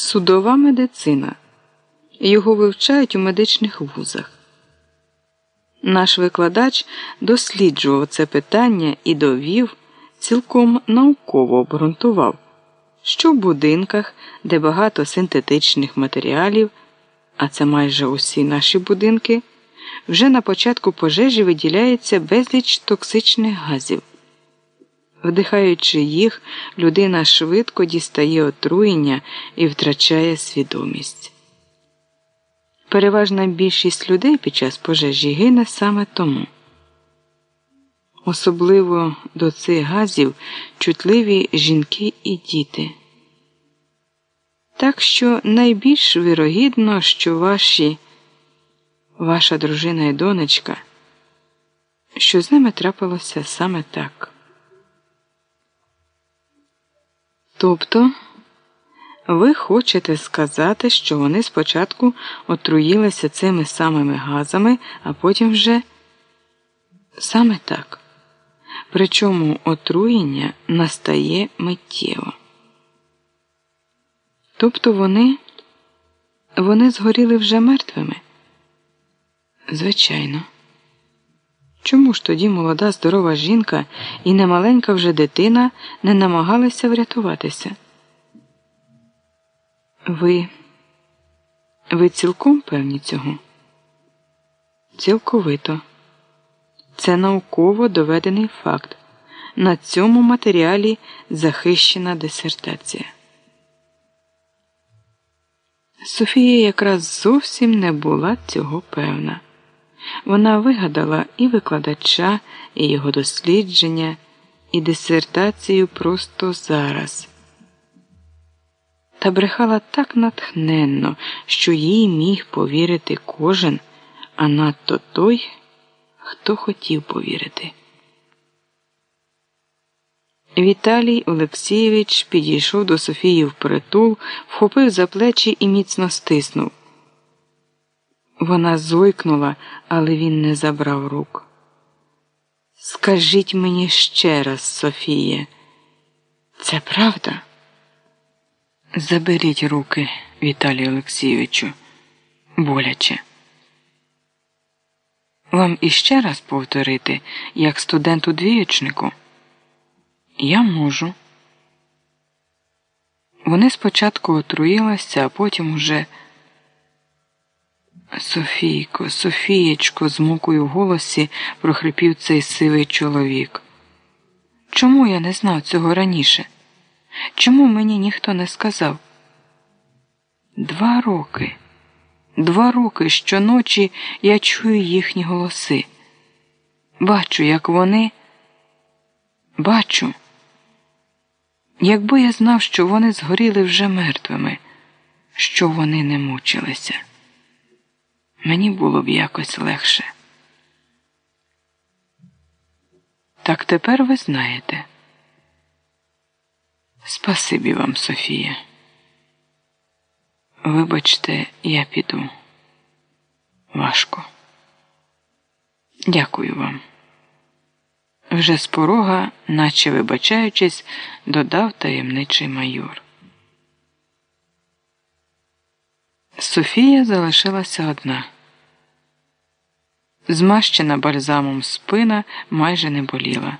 Судова медицина. Його вивчають у медичних вузах. Наш викладач досліджував це питання і довів, цілком науково обґрунтував, що в будинках, де багато синтетичних матеріалів, а це майже усі наші будинки, вже на початку пожежі виділяється безліч токсичних газів. Вдихаючи їх, людина швидко дістає отруєння і втрачає свідомість. Переважна більшість людей під час пожежі гине саме тому. Особливо до цих газів чутливі жінки і діти. Так що найбільш вірогідно, що ваші, ваша дружина і донечка, що з ними трапилося саме так. Тобто ви хочете сказати, що вони спочатку отруїлися цими самими газами, а потім вже саме так. Причому отруєння настає миттєво. Тобто вони, вони згоріли вже мертвими? Звичайно. Чому ж тоді молода здорова жінка і немаленька вже дитина не намагалися врятуватися? Ви ви цілком певні цього? Цілковито. Це науково доведений факт. На цьому матеріалі захищена дисертація. Софія якраз зовсім не була цього певна. Вона вигадала і викладача, і його дослідження, і дисертацію просто зараз. Та брехала так натхненно, що їй міг повірити кожен, а надто той, хто хотів повірити. Віталій Олексійович підійшов до Софії впритул, вхопив за плечі і міцно стиснув. Вона зойкнула, але він не забрав рук. Скажіть мені ще раз, Софіє, це правда? Заберіть руки, Віталію Олексійовичу, боляче. Вам іще раз повторити, як студенту двієчнику? Я можу. Вони спочатку отруїлися, а потім уже. Софійко, Софієчко, з мукою в голосі прохрипів цей сивий чоловік. Чому я не знав цього раніше? Чому мені ніхто не сказав? Два роки, два роки щоночі я чую їхні голоси. Бачу, як вони. Бачу. Якби я знав, що вони згоріли вже мертвими, що вони не мучилися мені було б якось легше. Так тепер ви знаєте. Спасибі вам, Софія. Вибачте, я піду. Важко. Дякую вам. Вже з порога, наче вибачаючись, додав таємничий майор. Софія залишилася одна. Змащена бальзамом спина майже не боліла,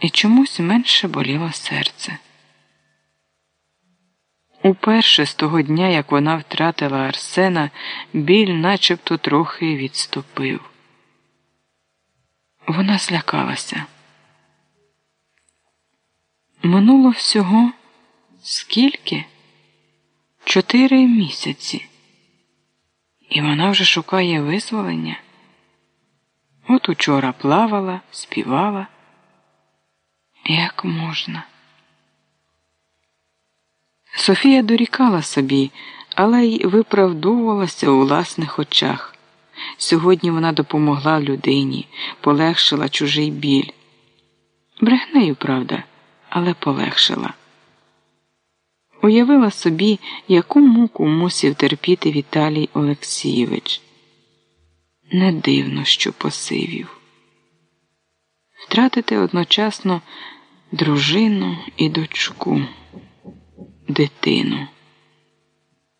і чомусь менше боліло серце. Уперше з того дня, як вона втратила Арсена, біль начебто трохи відступив. Вона злякалася. Минуло всього скільки? Чотири місяці. І вона вже шукає визволення. От учора плавала, співала. Як можна? Софія дорікала собі, але й виправдовувалася у власних очах. Сьогодні вона допомогла людині, полегшила чужий біль. Брехнею, правда, але полегшила. Уявила собі, яку муку мусів терпіти Віталій Олексійович. Не дивно, що посивів. Втратити одночасно дружину і дочку. дитину.